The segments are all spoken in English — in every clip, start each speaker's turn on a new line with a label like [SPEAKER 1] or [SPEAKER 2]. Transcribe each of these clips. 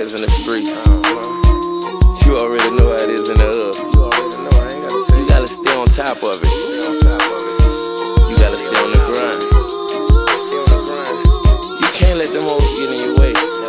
[SPEAKER 1] is in the streets. You already know how it is in the hood. You gotta stay on top of it. You gotta stay on the grind. You can't let them hoes get in your way.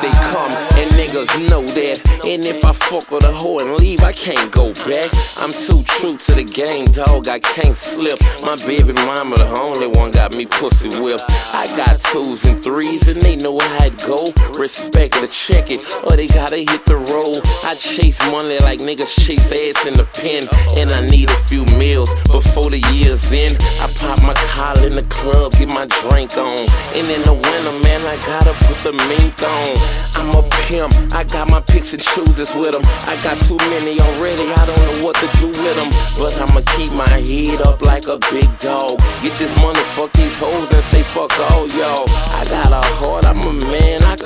[SPEAKER 2] they come
[SPEAKER 1] that. And if I fuck with a hoe and leave, I can't go back. I'm too true to the game, dog. I can't slip. My baby mama, the only one got me pussy whipped. I got twos and threes, and they know how it go. Respect to check it, or they gotta hit the road. I chase money like niggas chase ass in the pen, and I need a few meals before the year's end. I pop my collar in the club, get my drink on, and in the winter, man, I gotta put the mink on. I'm a pimp, I got my picks and chooses with them. I got too many already, I don't know what to do with them, but I'ma keep my head up like a big dog. Get this money, fuck these hoes, and say fuck all y'all. I got a heart, I'm a man, I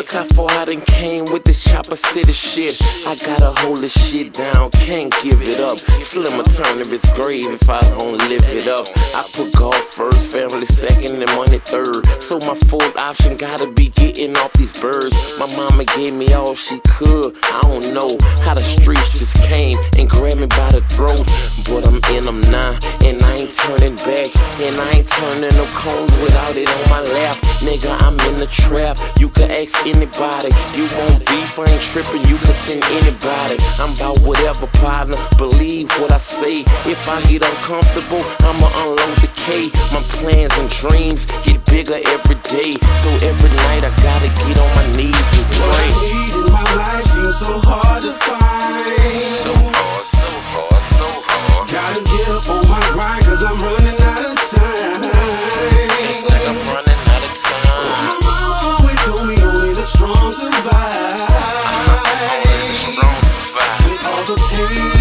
[SPEAKER 1] Look how far I done came with this chopper city shit. I gotta hold this shit down, can't give it up. Slimmer turn of his grave if I don't live it up. I put golf first, family second, and money third. So my fourth option gotta be getting off these birds. My mama gave me all she could. I don't know how the streets just came and grabbed me by the throat. But I'm in them now, and I ain't turning back. And I ain't turning no cones without it on my lap. Nigga, I'm in the trap. You can ask anybody. You won't beef, I ain't tripping. You can send anybody. I'm about whatever problem, Believe what I say. If I get uncomfortable, I'ma unload the K. My plans and dreams get bigger every day. So every night I
[SPEAKER 2] the strong